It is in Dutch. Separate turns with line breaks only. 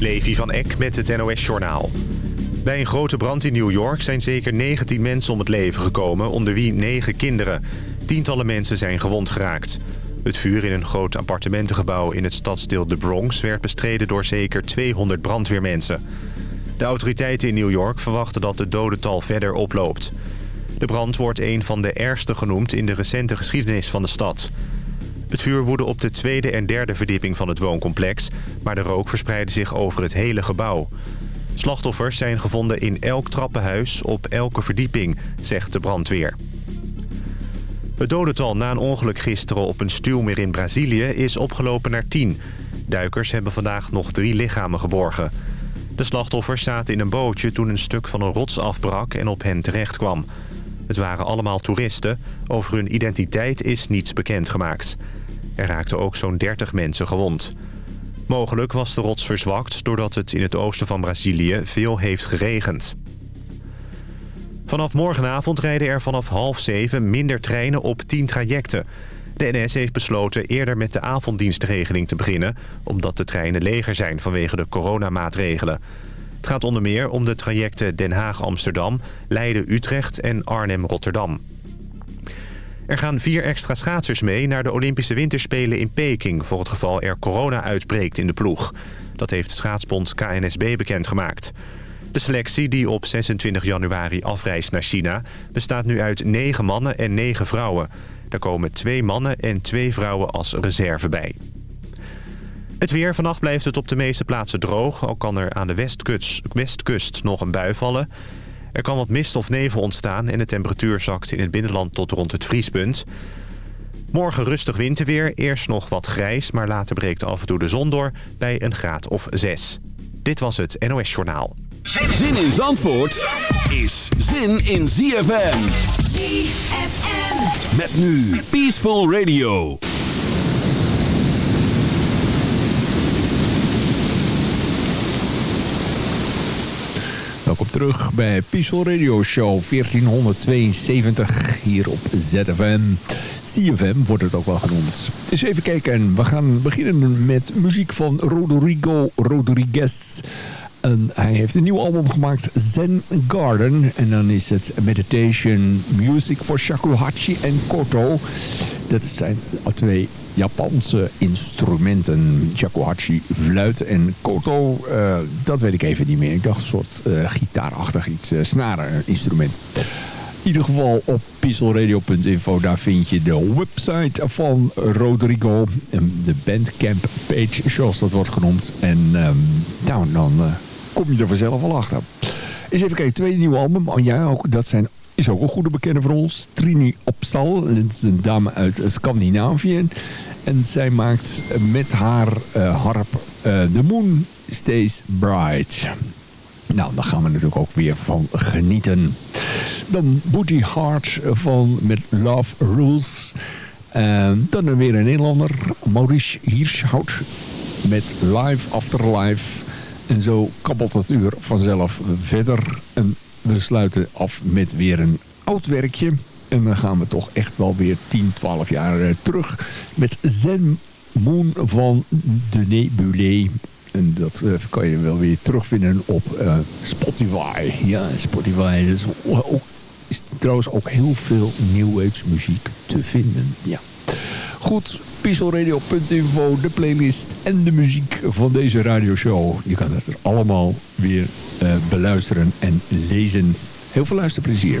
Levi van Eck met het NOS-journaal. Bij een grote brand in New York zijn zeker 19 mensen om het leven gekomen... onder wie 9 kinderen. Tientallen mensen zijn gewond geraakt. Het vuur in een groot appartementengebouw in het stadsdeel de Bronx... werd bestreden door zeker 200 brandweermensen. De autoriteiten in New York verwachten dat het dodental verder oploopt. De brand wordt een van de ergste genoemd in de recente geschiedenis van de stad... Het vuur woedde op de tweede en derde verdieping van het wooncomplex... maar de rook verspreidde zich over het hele gebouw. Slachtoffers zijn gevonden in elk trappenhuis op elke verdieping, zegt de brandweer. Het dodental na een ongeluk gisteren op een stuwmeer in Brazilië is opgelopen naar 10. Duikers hebben vandaag nog drie lichamen geborgen. De slachtoffers zaten in een bootje toen een stuk van een rots afbrak en op hen terecht kwam. Het waren allemaal toeristen. Over hun identiteit is niets bekendgemaakt. Er raakten ook zo'n 30 mensen gewond. Mogelijk was de rots verzwakt doordat het in het oosten van Brazilië veel heeft geregend. Vanaf morgenavond rijden er vanaf half zeven minder treinen op 10 trajecten. De NS heeft besloten eerder met de avonddienstregeling te beginnen... omdat de treinen leger zijn vanwege de coronamaatregelen. Het gaat onder meer om de trajecten Den Haag-Amsterdam, Leiden-Utrecht en Arnhem-Rotterdam. Er gaan vier extra schaatsers mee naar de Olympische Winterspelen in Peking... voor het geval er corona uitbreekt in de ploeg. Dat heeft schaatsbond KNSB bekendgemaakt. De selectie die op 26 januari afreist naar China... bestaat nu uit negen mannen en negen vrouwen. Daar komen twee mannen en twee vrouwen als reserve bij. Het weer. Vannacht blijft het op de meeste plaatsen droog. Al kan er aan de westkust, westkust nog een bui vallen. Er kan wat mist of nevel ontstaan en de temperatuur zakt in het binnenland tot rond het vriespunt. Morgen rustig winterweer. Eerst nog wat grijs, maar later breekt af en toe de zon door bij een graad of 6. Dit was het NOS Journaal.
Zin in Zandvoort is zin in ZFM.
ZFM.
Met nu Peaceful Radio.
Terug bij Peaceful Radio Show 1472 hier op ZFM. CFM wordt het ook wel genoemd. Eens even kijken. We gaan beginnen met muziek van Rodrigo Rodriguez. En hij heeft een nieuw album gemaakt, Zen Garden. En dan is het Meditation Music voor Shakuhachi en Koto. Dat zijn twee Japanse instrumenten. Shakuhachi, fluit en koto, uh, dat weet ik even niet meer. Ik dacht een soort uh, gitaarachtig iets, uh, snaren instrument. In ieder geval op pixelradio.info, daar vind je de website van Rodrigo. De bandcamp page, zoals dat wordt genoemd. En um, nou, dan kom je er vanzelf al achter. Eens even kijken, tweede nieuwe album. Oh ja, ook, dat zijn is ook een goede bekende voor ons. Trini Opsal. Dat is een dame uit Scandinavië. En zij maakt met haar uh, harp uh, The Moon Stays Bright. Nou, daar gaan we natuurlijk ook weer van genieten. Dan Booty Heart van met Love Rules. Uh, dan weer een Nederlander, Maurice Hirschhout. Met Live After Life. En zo kabbelt het uur vanzelf verder. En we sluiten af met weer een oud werkje. En dan gaan we toch echt wel weer 10, 12 jaar uh, terug. Met Zen Moon van Denis Bulet. En dat uh, kan je wel weer terugvinden op uh, Spotify. Ja, Spotify is trouwens ook heel veel New Age muziek te vinden. Ja. Goed, pieselradio.info, de playlist en de muziek van deze radioshow. Je kan het er allemaal weer uh, beluisteren en lezen. Heel veel luisterplezier.